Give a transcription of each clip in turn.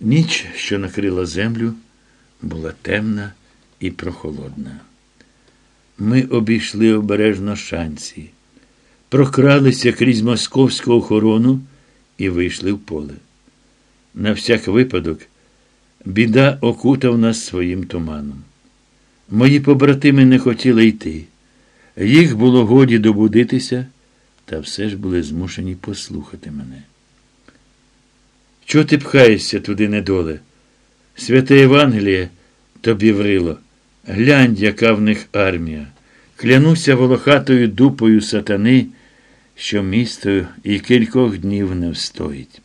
Ніч, що накрила землю, була темна і прохолодна. Ми обійшли обережно шанці, прокралися крізь московську охорону і вийшли в поле. На всяк випадок, біда окутав нас своїм туманом. Мої побратими не хотіли йти. Їх було годі добудитися, та все ж були змушені послухати мене. Чого ти пхаєшся туди недоле? Святе Євангеліє тобі врило. Глянь, яка в них армія. Клянуся волохатою дупою сатани, що місто і кількох днів не встоїть.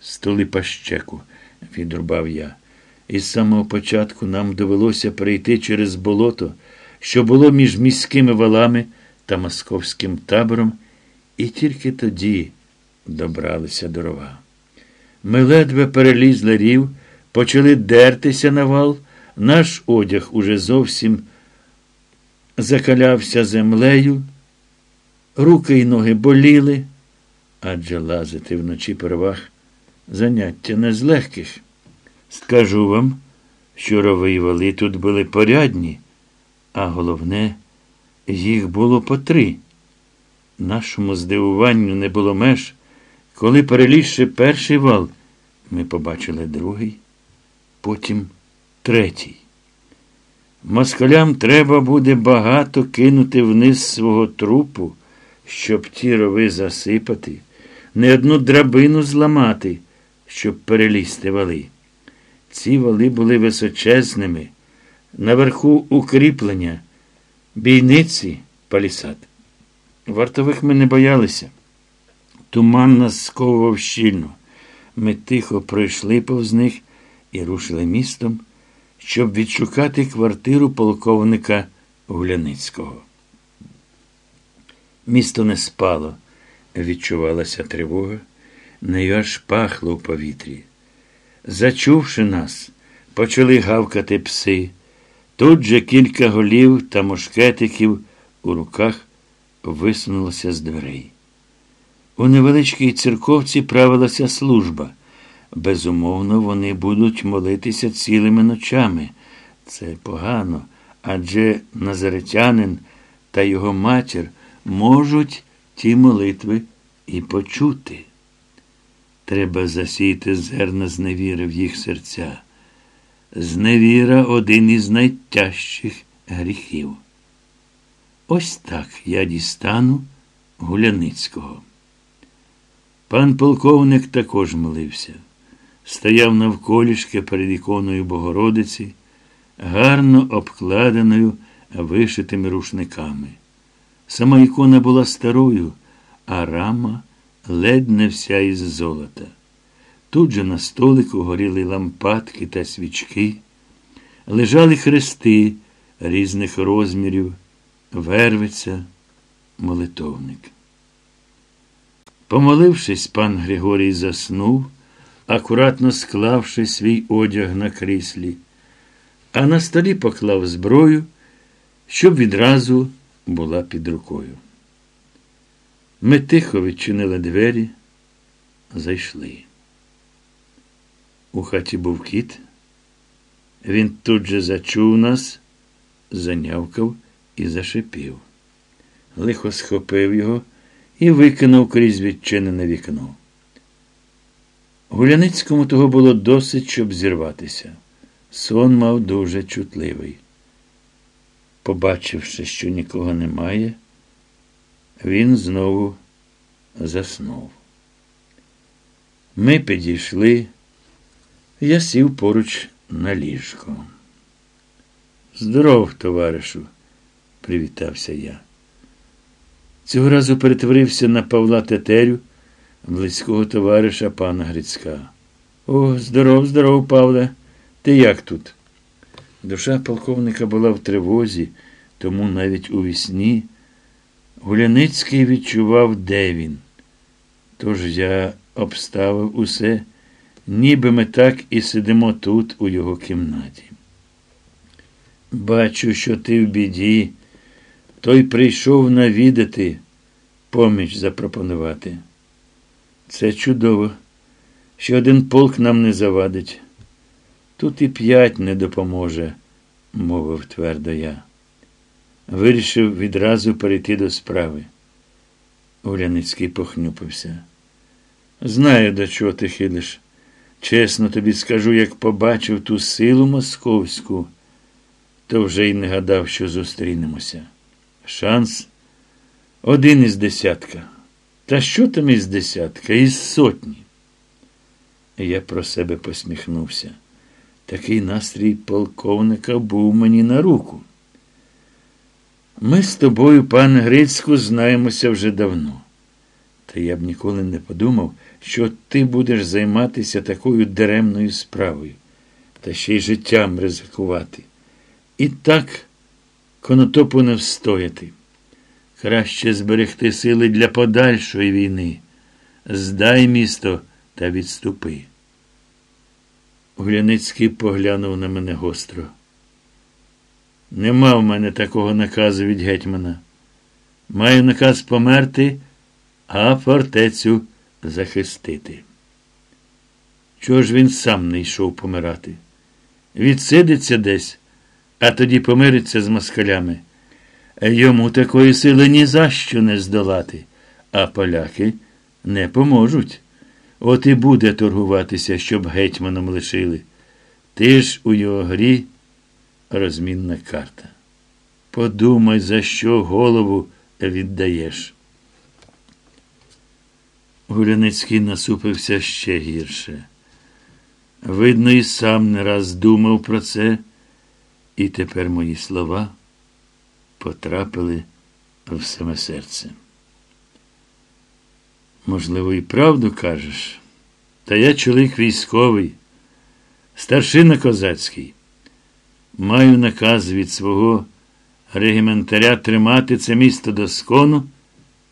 Столи пащеку, відрубав я. Із самого початку нам довелося прийти через болото, що було між міськими валами та московським табором, і тільки тоді добралися до рова. Ми ледве перелізли рів, почали дертися на вал, наш одяг уже зовсім закалявся землею, руки й ноги боліли, адже лазити вночі по ровах заняття не з легких. Скажу вам, що рови й вали тут були порядні, а головне, їх було по три. Нашому здивуванню не було меж, коли, перелізши перший вал, ми побачили другий, потім третій. Москалям треба буде багато кинути вниз свого трупу, щоб ті рови засипати, не одну драбину зламати, щоб перелізти вали. Ці вали були височезними, наверху укріплення, бійниці палісад. Вартових ми не боялися. Туман нас сковував щільно. Ми тихо пройшли повз них і рушили містом, щоб відшукати квартиру полковника Гуляницького. Місто не спало, відчувалася тривога, нею аж пахло в повітрі. Зачувши нас, почали гавкати пси. Тут же кілька голів та мушкетиків у руках висунулося з дверей. У невеличкій церковці правилася служба. Безумовно, вони будуть молитися цілими ночами. Це погано, адже назаретянин та його матір можуть ті молитви і почути. Треба засіяти зерна зневіри в їх серця. Зневіра один із найтяжчих гріхів. Ось так я дістану Гуляницького. Пан полковник також молився. Стояв навколішки перед іконою Богородиці, гарно обкладеною вишитими рушниками. Сама ікона була старою, а рама ледь не вся із золота. Тут же на столику горіли лампадки та свічки, лежали хрести різних розмірів, вервиця, молитовник. Помолившись, пан Григорій заснув, акуратно склавши свій одяг на кріслі, а на столі поклав зброю, щоб відразу була під рукою. Ми тихо відчинили двері, зайшли. У хаті був кіт. Він тут же зачув нас, занявкав і зашипів. Лихо схопив його і викинув крізь відчинене вікно. Гуляницькому того було досить, щоб зірватися. Сон мав дуже чутливий. Побачивши, що нікого немає, він знову заснув. Ми підійшли, я сів поруч на ліжко. Здоров, товаришу, привітався я. Цього разу перетворився на Павла Тетерю, близького товариша пана Грицька. О, здоров, здоров, Павле. Ти як тут? Душа полковника була в тривозі, тому навіть у вісні Гуляницький відчував, де він. Тож я обставив усе, ніби ми так і сидимо тут, у його кімнаті. Бачу, що ти в біді, той прийшов навідати, поміч запропонувати. Це чудово, що один полк нам не завадить. Тут і п'ять не допоможе, мовив твердо я. Вирішив відразу перейти до справи. Уляницький похнюпився. Знаю, до чого ти хилиш. Чесно тобі скажу, як побачив ту силу московську, то вже й не гадав, що зустрінемося. Шанс один із десятка. Та що там із десятка? Із сотні. Я про себе посміхнувся. Такий настрій полковника був мені на руку. Ми з тобою, пане Грицьку, знаємося вже давно. Та я б ніколи не подумав, що ти будеш займатися такою даремною справою, та ще й життям ризикувати. І так конотопу не встояти. Краще зберегти сили для подальшої війни. Здай місто та відступи. Гуляницький поглянув на мене гостро. Нема в мене такого наказу від гетьмана. Маю наказ померти, а фортецю захистити. Чого ж він сам не йшов помирати? Відсидиться десь, а тоді помириться з москалями. Йому такої сили ні за що не здолати, а поляки не поможуть. От і буде торгуватися, щоб гетьманом лишили. Ти ж у його грі розмінна карта. Подумай, за що голову віддаєш. Гуляницький насупився ще гірше. Видно, і сам не раз думав про це, і тепер мої слова потрапили в саме серце. Можливо, і правду кажеш, та я чоловік військовий, старшина козацький. Маю наказ від свого регіментаря тримати це місто до скону,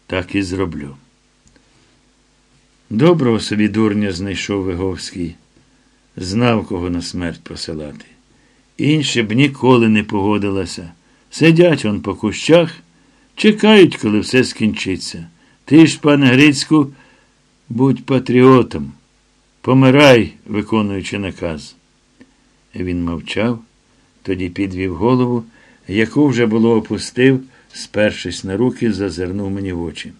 так і зроблю. Доброго собі дурня знайшов Виговський, знав, кого на смерть посилати. Інше б ніколи не погодилася. Сидять он по кущах, чекають, коли все скінчиться. Ти ж, пане Грицьку, будь патріотом, помирай, виконуючи наказ. Він мовчав, тоді підвів голову, яку вже було опустив, спершись на руки, зазирнув мені в очі.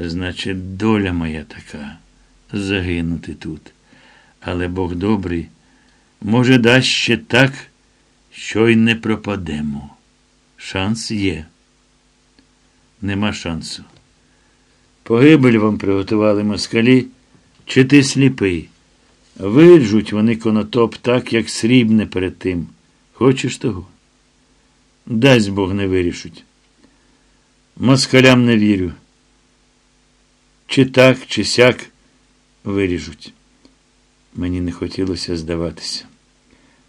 Значить, доля моя така загинути тут. Але Бог добрий, може, дасть ще так, що й не пропадемо. Шанс є. Нема шансу. Погибель вам приготували москалі, чи ти сліпий? Виджуть вони конотоп так, як срібне перед тим. Хочеш того? Дасть Бог не вирішуть. Москалям не вірю. Чи так, чи сяк виріжуть. Мені не хотілося здаватися.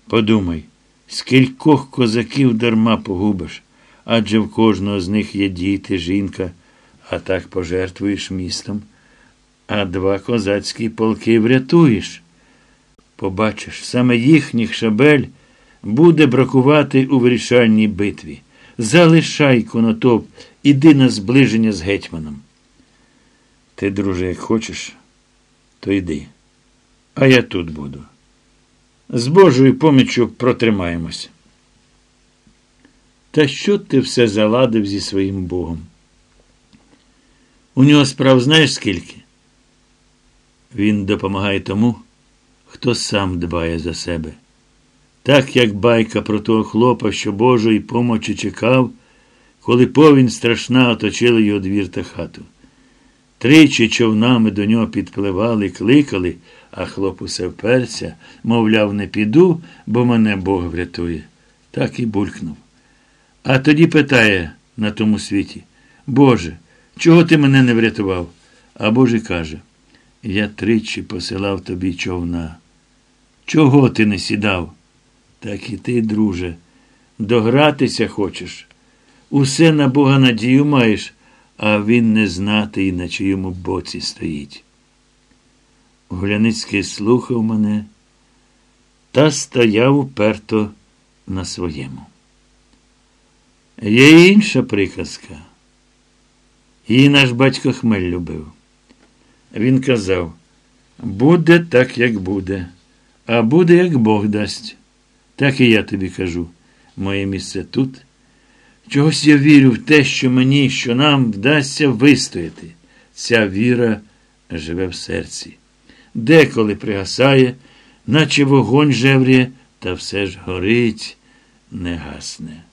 Подумай, скількох козаків дарма погубиш, адже в кожного з них є діти, жінка, а так пожертвуєш містом, а два козацькі полки врятуєш. Побачиш, саме їхніх шабель буде бракувати у вирішальній битві. Залишай конотоп, іди на зближення з гетьманом. Ти, друже, як хочеш, то йди. А я тут буду. З Божою поміччю протримаємось. Та що ти все заладив зі своїм Богом? У нього справ знаєш скільки? Він допомагає тому, хто сам дбає за себе. Так як байка про того хлопа, що Божої помочі чекав, коли повінь страшна оточила його двір та хату. Тричі човнами до нього підпливали, кликали, а хлоп усе вперся, мовляв, не піду, бо мене Бог врятує. Так і булькнув. А тоді питає на тому світі Боже, чого ти мене не врятував? А Боже каже, я тричі посилав тобі човна. Чого ти не сідав? Так і ти, друже, догратися хочеш. Усе на Бога надію маєш а він не знати і на чиєму боці стоїть. Гуляницький слухав мене та стояв уперто на своєму. Є і інша приказка. Її наш батько Хмель любив. Він казав буде так, як буде, а буде, як Бог дасть. Так і я тобі кажу, моє місце тут. Чогось я вірю в те, що мені, що нам вдасться вистояти. Ця віра живе в серці деколи пригасає, наче вогонь жевріє, та все ж горить, не гасне.